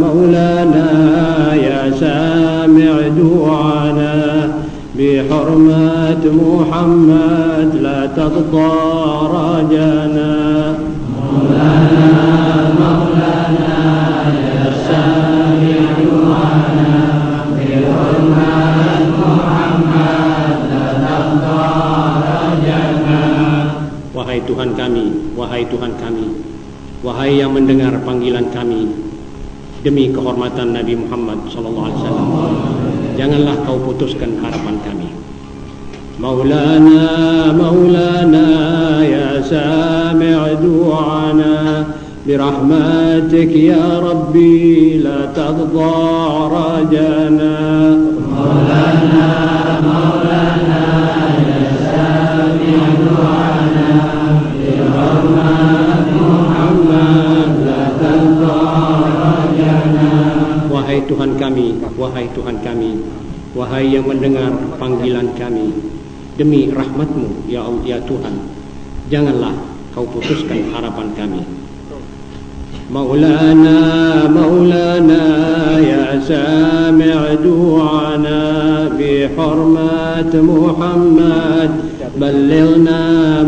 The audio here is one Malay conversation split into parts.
مولانا يا سامع دعانا بحرمة محمد لا تقضى رجانا مولانا مولانا يا سامع دعانا بحرمة محمد لا تقضى رجانا Wahai Tuhan kami, wahai Tuhan kami, wahai yang mendengar panggilan kami, demi kehormatan Nabi Muhammad sallallahu alaihi wasallam janganlah kau putuskan harapan kami Maulana Maulana ya sami' du'ana برحمتك يا ربي لا تقضى رجانا مولانا مولانا panggilan kami, demi rahmatmu ya Allah ya Tuhan, janganlah kau putuskan harapan kami. Maulana, Maulana, ya sami' du'ana bi hurmat Muhammad, ballighna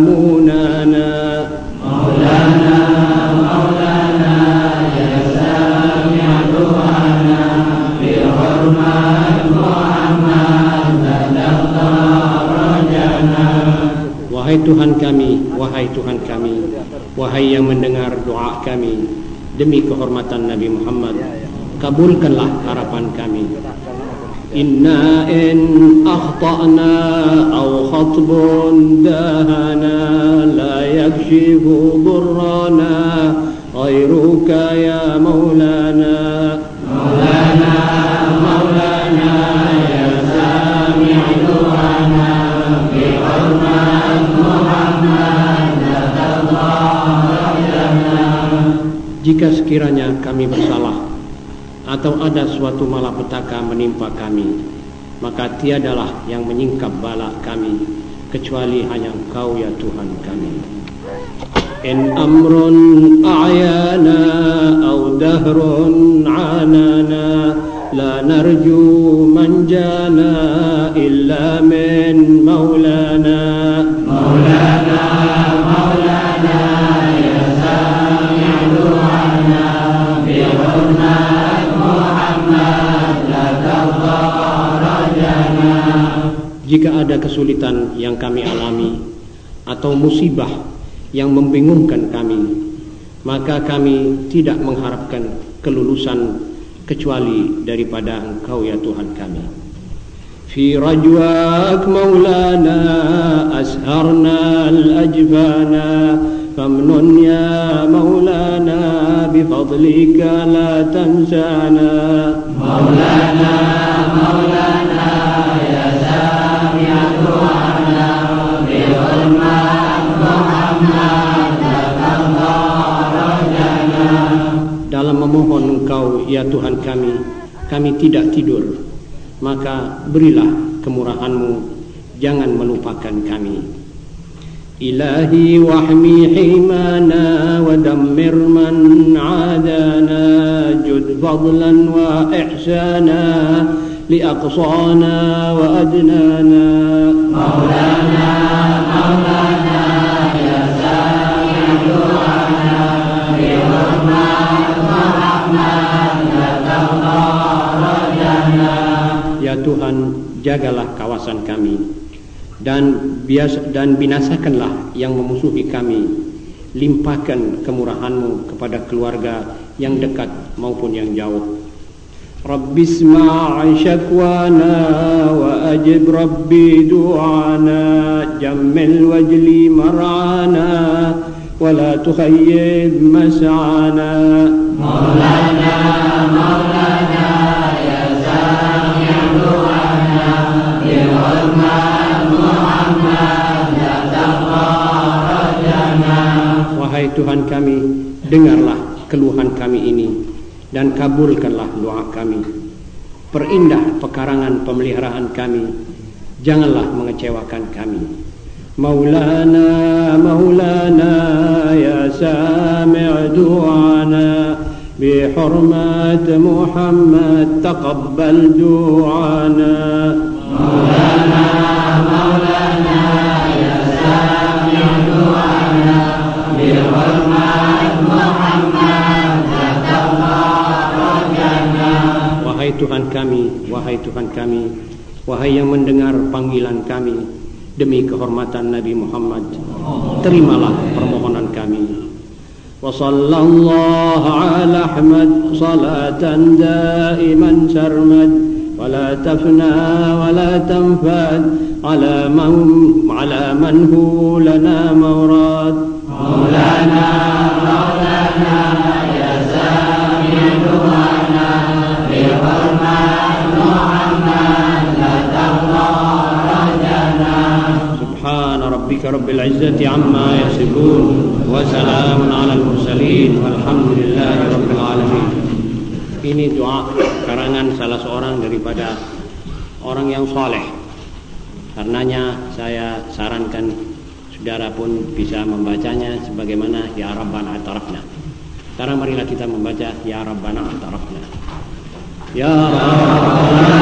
wahai yang mendengar doa kami, demi kehormatan Nabi Muhammad kabulkanlah harapan kami. Inna in akhtana aw khatbun dahana la yakshifu dhurrana ghayruka ya maulana. Maulana jika sekiranya kami bersalah atau ada suatu malapetaka menimpa kami maka tiadalah yang menyingkap bala kami kecuali hanya engkau ya Tuhan kami. In amrun a'yana au dahrun anana la narju manjana illa min maulana maulana. Maulana jika ada kesulitan yang kami alami atau musibah yang membingungkan kami maka kami tidak mengharapkan kelulusan kecuali daripada engkau ya Tuhan kami. Fi rajwak maulana asharna al-ajbana famnun ya maulana bifadlika la tansana maulana kami tidak tidur maka berilah kemurahanmu jangan melupakan kami. Ilahi wahmi himana wa dammir man adana jud fadlan wa ihsana liaqsana wa adnana. Maulana Tuhan, jagalah kawasan kami dan bias dan binasakanlah yang memusuhi kami. Limpahkan kemurahan-Mu kepada keluarga yang dekat maupun yang jauh. Rabbi isma' syakwana wa ajib Rabbi du'ana jammil wajli mar'ana wa la tukhayyib mas'ana Maulana Tuhan kami dengarlah keluhan kami ini dan kabulkanlah doa kami perindah pekarangan pemeliharaan kami janganlah mengecewakan kami Maulana Maulana ya sami' du'ana بحرمة محمد تقبل دعانا Tuhan kami, wahai Tuhan kami, wahai yang mendengar panggilan kami demi kehormatan Nabi Muhammad, terimalah permohonan kami. وصلى الله على أحمد صلاة دائما سرمد ولا تفنى ولا تنفد على من على من هو لنا مورد مولانا مولانا العزة عما يصفون وسلام على المرسلين والحمد لله رب العالمين ini doa karangan salah seorang daripada orang yang soleh karenanya saya sarankan saudara pun bisa membacanya sebagaimana ya Rabbana atarafna sekarang marilah kita membaca ya Rabbana atarafna ya Rabbana